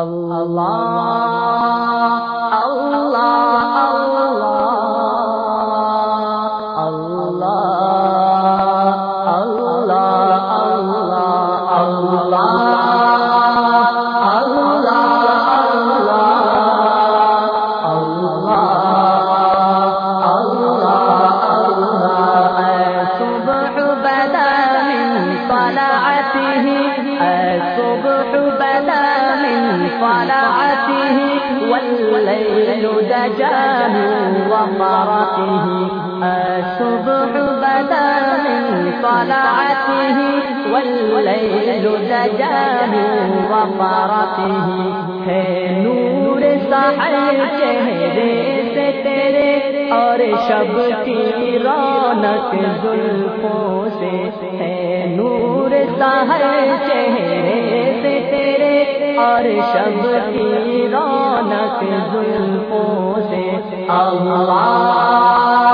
اللہ اللہ دجى من طلعته والليل دجاه ومرته الصبح بدا من طلعته والليل دجى من ومرته ہے نور سحر چہرے سے تیرے اور شب کی رونق زلفوں سے ہے نور سحر چہرے سے اور شب کی رونق زلفوں سے اللہ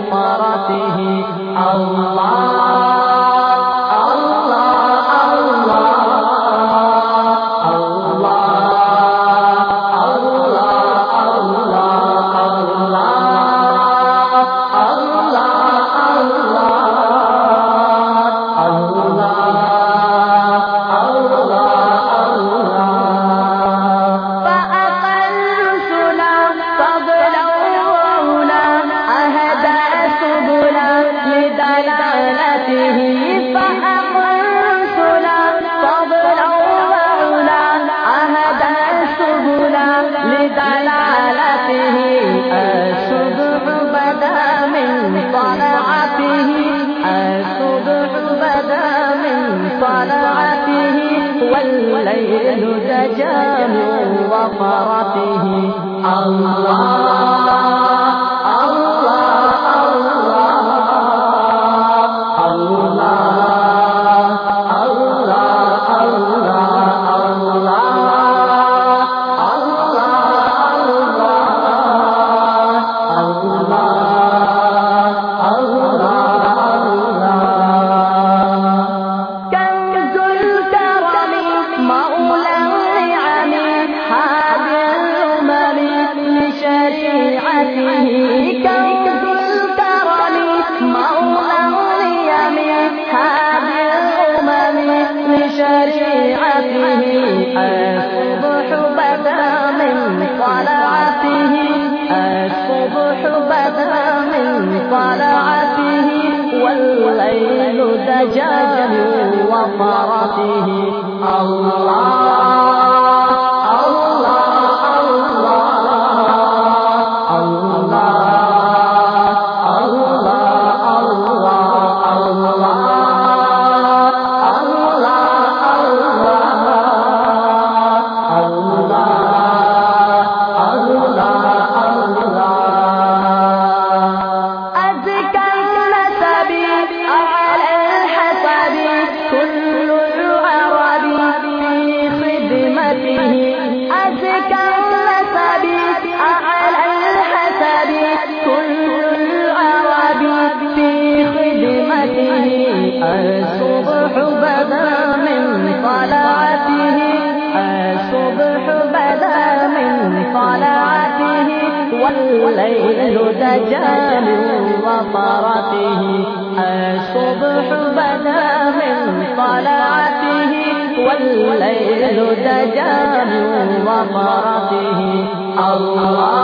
مراتی اللہ وفرته الله الصبح بدا من طلعته والليل والليل من وفرته الله الليل دجال وطرته الصبح بدا من طلعته والليل دجال وطرته الله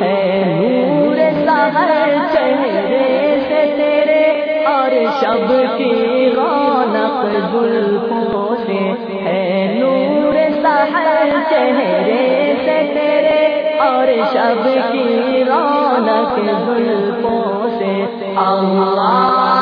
ہے نور سہر چہرے سے تیرے اور شب کی رونق زلفوں سے ہے نور سہر چہرے سے تیرے اور شب کی رونق زلفوں سے اللہ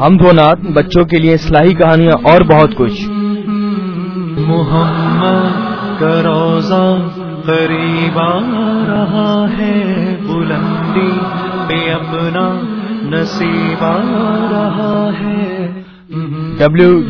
ہم دو نات بچوں کے لیے اصلاحی کہانیاں اور بہت کچھ۔ محمد کا روزہ قریب آ رہا ہے بلندی پہ اپنا نصیب آ رہا ہے۔ ڈبلو